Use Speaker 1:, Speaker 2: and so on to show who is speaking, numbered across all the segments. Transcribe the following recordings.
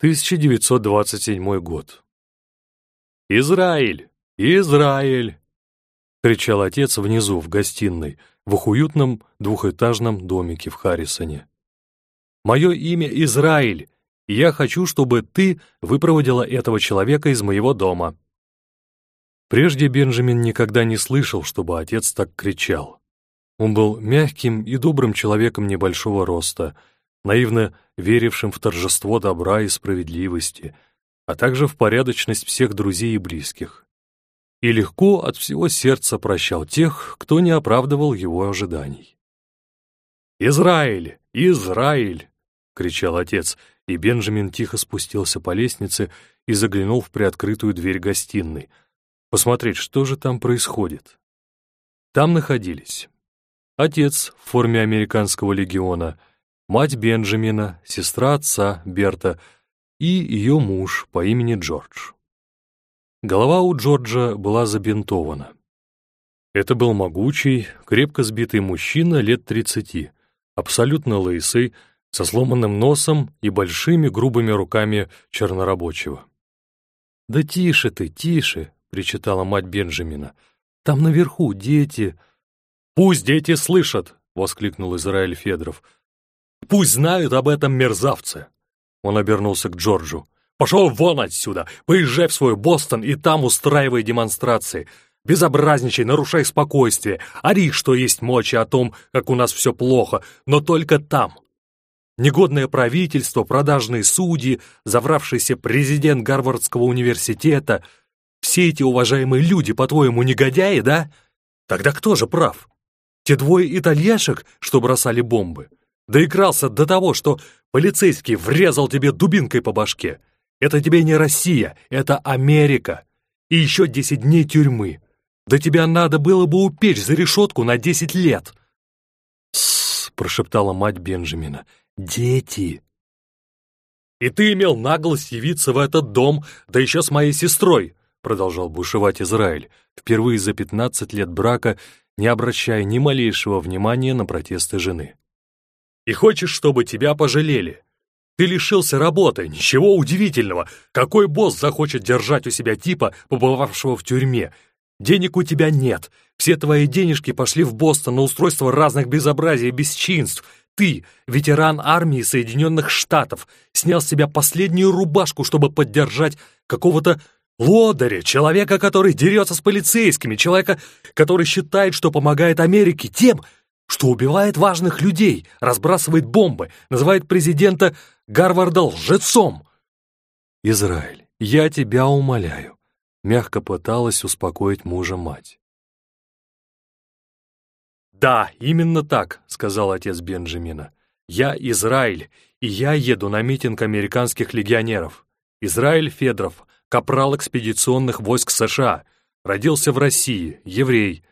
Speaker 1: 1927 год. «Израиль! Израиль!» — кричал отец внизу, в гостиной, в их уютном двухэтажном домике в Харрисоне. «Мое имя Израиль, и я хочу, чтобы ты выпроводила этого человека из моего дома». Прежде Бенджамин никогда не слышал, чтобы отец так кричал. Он был мягким и добрым человеком небольшого роста, наивно верившим в торжество добра и справедливости, а также в порядочность всех друзей и близких и легко от всего сердца прощал тех, кто не оправдывал его ожиданий. «Израиль! Израиль!» — кричал отец, и Бенджамин тихо спустился по лестнице и заглянул в приоткрытую дверь гостиной, посмотреть, что же там происходит. Там находились отец в форме американского легиона, мать Бенджамина, сестра отца Берта и ее муж по имени Джордж. Голова у Джорджа была забинтована. Это был могучий, крепко сбитый мужчина лет тридцати, абсолютно лысый, со сломанным носом и большими грубыми руками чернорабочего. «Да тише ты, тише!» — причитала мать Бенджамина. «Там наверху дети...» «Пусть дети слышат!» — воскликнул Израиль Федоров. «Пусть знают об этом мерзавце!» Он обернулся к Джорджу. Пошел вон отсюда, поезжай в свой Бостон и там устраивай демонстрации. Безобразничай, нарушай спокойствие, ори, что есть мочи о том, как у нас все плохо, но только там. Негодное правительство, продажные судьи, завравшийся президент Гарвардского университета. Все эти уважаемые люди, по-твоему, негодяи, да? Тогда кто же прав? Те двое итальяшек, что бросали бомбы? Доигрался до того, что полицейский врезал тебе дубинкой по башке. Это тебе не Россия, это Америка. И еще десять дней тюрьмы. Да тебя надо было бы упечь за решетку на десять лет. «Тссс», — прошептала мать Бенджамина, — «дети». «И ты имел наглость явиться в этот дом, да еще с моей сестрой», — продолжал бушевать Израиль, впервые за пятнадцать лет брака, не обращая ни малейшего внимания на протесты жены. «И хочешь, чтобы тебя пожалели? Ты лишился работы, ничего удивительного. Какой босс захочет держать у себя типа, побывавшего в тюрьме? Денег у тебя нет. Все твои денежки пошли в Бостон на устройство разных безобразий и бесчинств. Ты, ветеран армии Соединенных Штатов, снял с себя последнюю рубашку, чтобы поддержать какого-то лодыря, человека, который дерется с полицейскими, человека, который считает, что помогает Америке тем, что убивает важных людей, разбрасывает бомбы, называет президента Гарварда лжецом. Израиль, я тебя умоляю, мягко пыталась успокоить мужа мать. «Да, именно так», — сказал отец Бенджамина. «Я Израиль, и я еду на митинг американских легионеров. Израиль Федоров, капрал экспедиционных войск США, родился в России, еврей,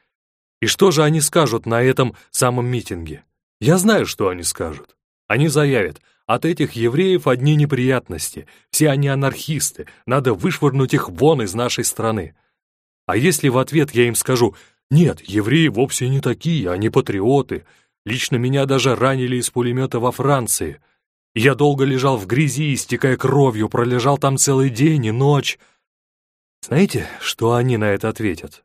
Speaker 1: и что же они скажут на этом самом митинге? Я знаю, что они скажут. Они заявят, от этих евреев одни неприятности, все они анархисты, надо вышвырнуть их вон из нашей страны. А если в ответ я им скажу, нет, евреи вовсе не такие, они патриоты, лично меня даже ранили из пулемета во Франции, я долго лежал в грязи, истекая кровью, пролежал там целый день и ночь. Знаете, что они на это ответят?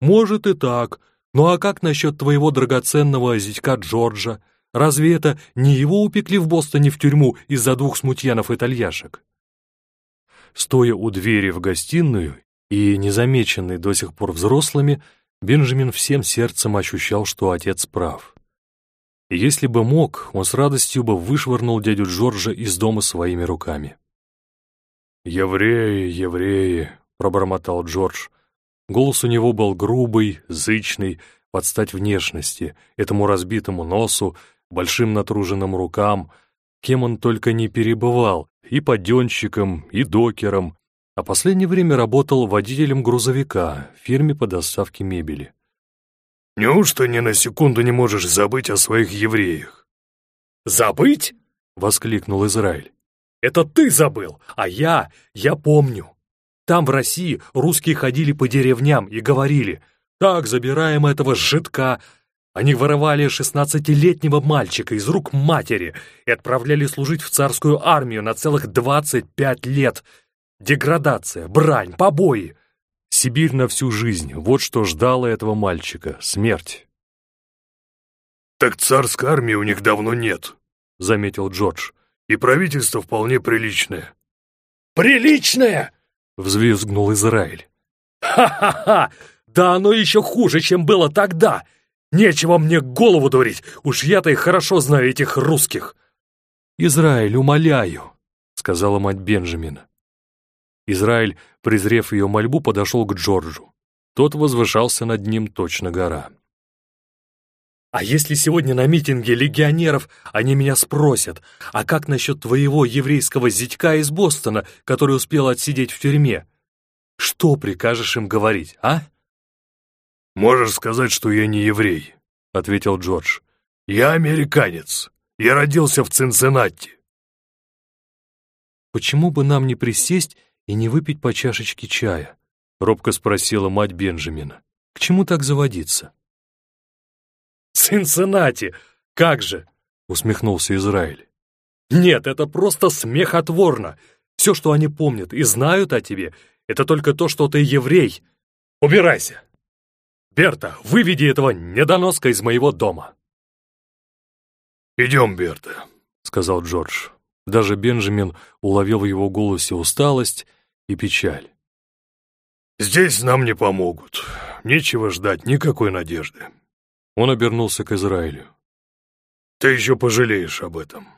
Speaker 1: «Может и так. Ну а как насчет твоего драгоценного зятька Джорджа? Разве это не его упекли в Бостоне в тюрьму из-за двух смутьянов-итальяшек?» Стоя у двери в гостиную и незамеченный до сих пор взрослыми, Бенджамин всем сердцем ощущал, что отец прав. Если бы мог, он с радостью бы вышвырнул дядю Джорджа из дома своими руками. «Евреи, евреи!» — пробормотал Джордж, Голос у него был грубый, зычный, под стать внешности, этому разбитому носу, большим натруженным рукам, кем он только не перебывал, и подъемщиком, и докером, а последнее время работал водителем грузовика в фирме по доставке мебели. «Неужто ни на секунду не можешь забыть о своих евреях?» «Забыть?» — воскликнул Израиль. «Это ты забыл, а я, я помню. Там, в России, русские ходили по деревням и говорили, «Так, забираем этого жидка». Они воровали шестнадцатилетнего мальчика из рук матери и отправляли служить в царскую армию на целых двадцать пять лет. Деградация, брань, побои. Сибирь на всю жизнь. Вот что ждало этого мальчика. Смерть.
Speaker 2: «Так царской армии у них давно нет», — заметил Джордж. «И правительство вполне приличное».
Speaker 1: «Приличное!» — взвизгнул Израиль. «Ха-ха-ха! Да оно еще хуже, чем было тогда! Нечего мне голову дурить, уж я-то и хорошо знаю этих русских!» «Израиль, умоляю!» — сказала мать Бенджамина. Израиль, презрев ее мольбу, подошел к Джорджу. Тот возвышался над ним точно гора. «А если сегодня на митинге легионеров они меня спросят, а как насчет твоего еврейского зятька из Бостона, который успел отсидеть в тюрьме? Что прикажешь им говорить, а?»
Speaker 2: «Можешь сказать, что я не еврей», — ответил Джордж. «Я американец. Я родился в Цинциннати».
Speaker 1: «Почему бы нам не присесть и не выпить по чашечке чая?» — робко спросила мать Бенджамина. «К чему так заводиться?» «Цинциннати! Как же!» — усмехнулся Израиль. «Нет, это просто смехотворно. Все, что они помнят и знают о тебе, это только то, что ты еврей. Убирайся! Берта, выведи этого недоноска из моего дома!»
Speaker 2: «Идем, Берта», — сказал Джордж. Даже Бенджамин уловил в его голосе усталость и печаль. «Здесь нам не помогут. Нечего ждать никакой надежды». Он обернулся к Израилю. «Ты еще пожалеешь об этом.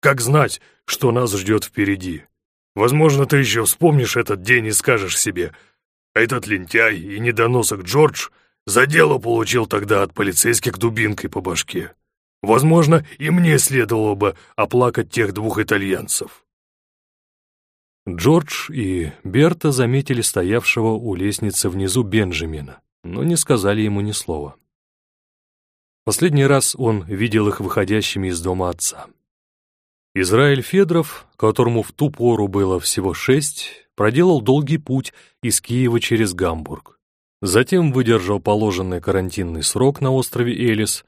Speaker 2: Как знать, что нас ждет впереди? Возможно, ты еще вспомнишь этот день и скажешь себе, этот лентяй и недоносок Джордж за дело получил тогда от полицейских дубинкой по башке. Возможно, и мне следовало бы оплакать тех двух итальянцев». Джордж и Берта заметили стоявшего у лестницы внизу Бенджамина, но не сказали ему ни слова. Последний раз он видел их выходящими из дома отца. Израиль Федров, которому в ту пору было всего шесть, проделал долгий путь из Киева через Гамбург. Затем выдержал положенный карантинный срок на острове Элис,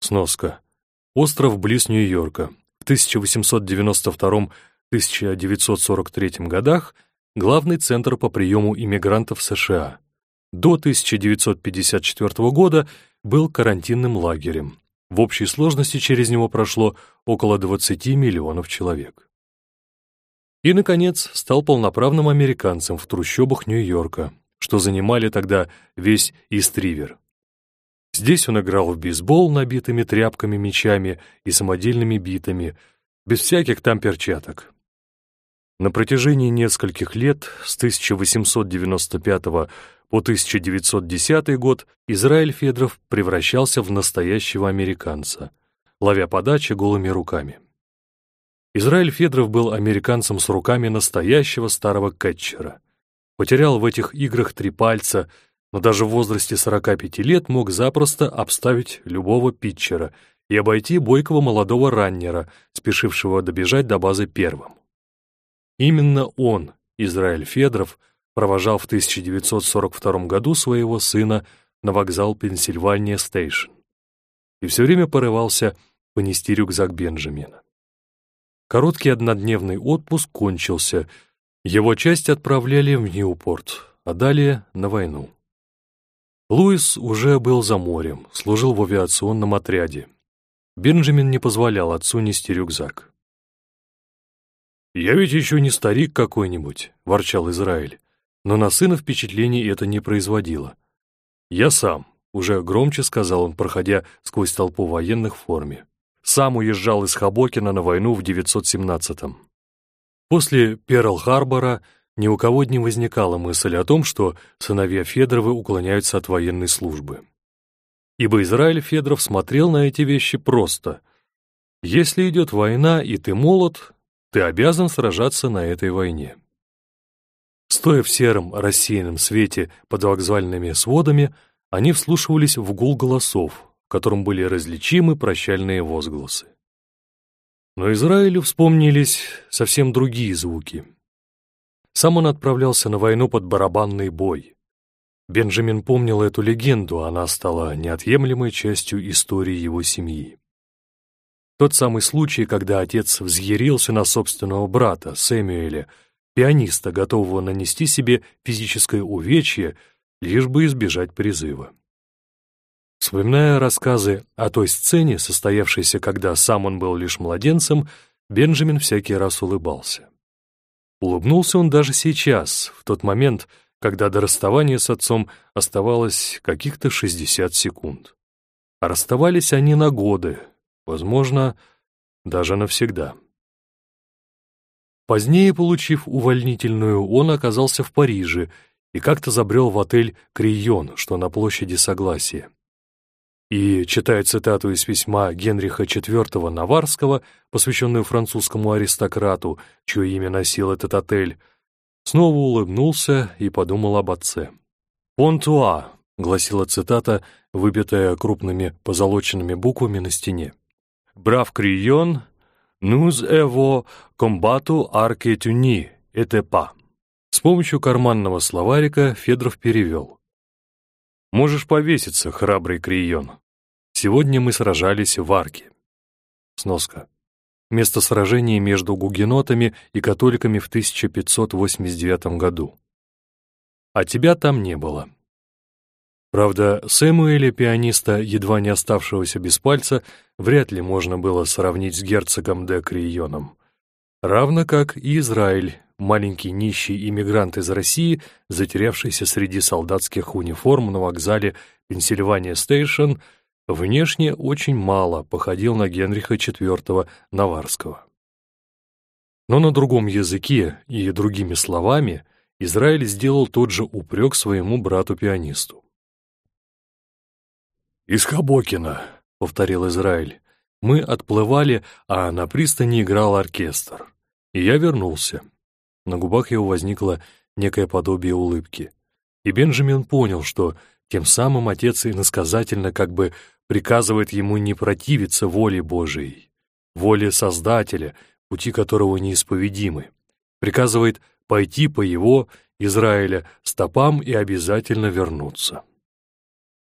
Speaker 2: сноска, остров близ Нью-Йорка, в 1892-1943 годах главный центр по приему иммигрантов США. До 1954 года был карантинным лагерем. В общей сложности через него прошло около 20 миллионов человек. И, наконец, стал полноправным американцем в трущобах Нью-Йорка, что занимали тогда весь Истривер. Здесь он играл в бейсбол набитыми тряпками, мечами и самодельными битами, без всяких там перчаток. На протяжении нескольких лет, с 1895 по 1910 год Израиль Федров превращался в настоящего американца, ловя подачи голыми руками. Израиль Федров был американцем с руками настоящего старого кетчера. Потерял в этих играх три пальца, но даже в возрасте 45 лет мог запросто обставить любого питчера и обойти бойкого молодого раннера, спешившего добежать до базы первым. Именно он, Израиль Федров, провожал в 1942 году своего сына на вокзал Пенсильвания Стейшн и все время порывался понести рюкзак Бенджамина. Короткий однодневный отпуск кончился, его часть отправляли в Ньюпорт, а далее на войну. Луис уже был за морем, служил в авиационном отряде. Бенджамин не позволял отцу нести рюкзак. «Я ведь еще не старик какой-нибудь», — ворчал Израиль но на сына впечатлений это не производило. «Я сам», — уже громче сказал он, проходя сквозь толпу военных в форме. «Сам уезжал из Хабокина на войну в 917-м». После Перл-Харбора ни у кого не возникала мысль о том, что сыновья Федоровы уклоняются от военной службы. Ибо Израиль Федоров смотрел на эти вещи просто. Если идет война, и ты молод, ты обязан сражаться на этой войне. Стоя в сером рассеянном свете под вокзальными сводами, они вслушивались в гул голосов, в котором были различимы прощальные возгласы. Но Израилю вспомнились совсем другие звуки. Сам он отправлялся на войну под барабанный бой.
Speaker 1: Бенджамин помнил эту легенду, она стала неотъемлемой частью истории его семьи. Тот самый случай, когда отец взъярился на собственного брата, Сэмюэля, пианиста, готового нанести себе физическое увечье, лишь бы избежать призыва. Вспоминая рассказы о той сцене, состоявшейся, когда сам он был лишь младенцем, Бенджамин всякий раз улыбался. Улыбнулся он даже сейчас, в тот момент, когда до расставания с отцом оставалось каких-то 60 секунд. А расставались они на годы, возможно, даже навсегда. Позднее, получив увольнительную, он оказался в Париже и как-то забрел в отель «Крион», что на площади Согласия и читая цитату из письма Генриха IV Наварского, посвященную французскому аристократу, чье имя носил этот отель, снова улыбнулся и подумал об отце. «Понтуа», — гласила цитата, выбитая крупными позолоченными буквами на стене. «Брав крион, нуз эво комбату арке тюни, этепа». С помощью карманного словарика Федоров перевел. Можешь повеситься, храбрый Крион. Сегодня мы сражались в Арке. Сноска. Место сражения между гугенотами и католиками в 1589 году. А тебя там не было. Правда, Сэмуэля, пианиста, едва не оставшегося без пальца, вряд ли можно было сравнить с герцогом де Крионом. Равно как и Израиль, маленький нищий иммигрант из России, затерявшийся среди солдатских униформ на вокзале Пенсильвания Стейшн, внешне очень мало походил на Генриха IV Наварского. Но на другом языке и другими словами Израиль сделал тот же упрек своему брату-пианисту. «Из Хабокина», — повторил Израиль, — «мы отплывали, а на пристани играл оркестр. И я вернулся. На губах его возникло некое подобие улыбки. И Бенджамин понял, что тем самым отец иносказательно как бы приказывает ему не противиться воле Божией, воле Создателя, пути которого неисповедимы, приказывает пойти по его, Израиля, стопам и обязательно вернуться.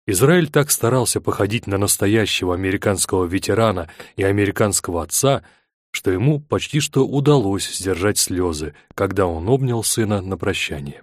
Speaker 1: Израиль так старался походить на настоящего американского ветерана и американского отца, что ему почти что удалось сдержать слезы, когда он обнял сына на прощание.